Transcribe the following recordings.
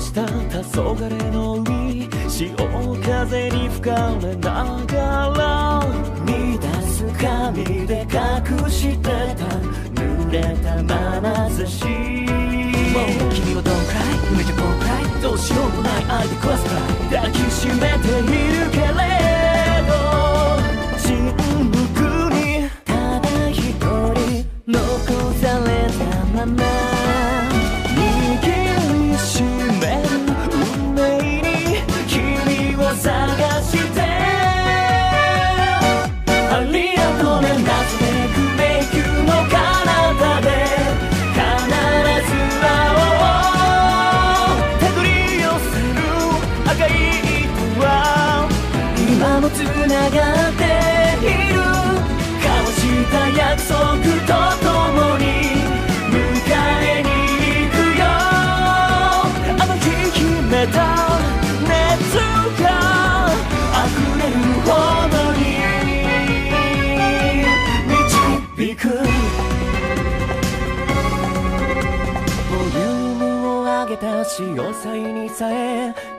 黄昏の海潮風に吹かれながら乱す髪で隠してた濡れた眼差しもう君はどんくらい？夢じゃこんくらい？どうしようもない愛で壊すくらい抱きしめているか探して。ありがとうね。なぜくめくの彼方で。必ず会おう手繰り寄せる赤い糸は今もつながっている。交わした約束と共に。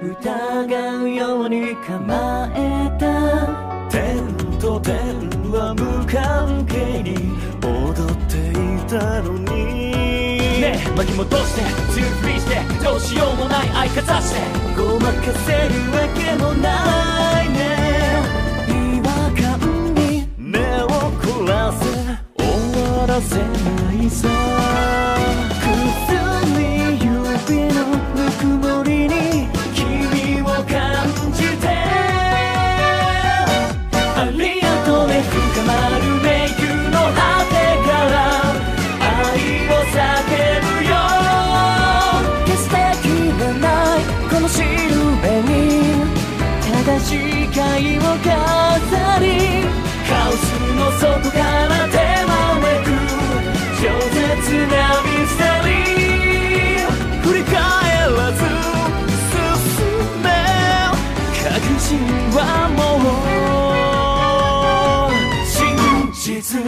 疑うように構えた天と天は無関係に踊っていたのに。ねえ巻き戻して強いふりしてどうしようもない愛かざして。ごまかせるわけもない心はもう真実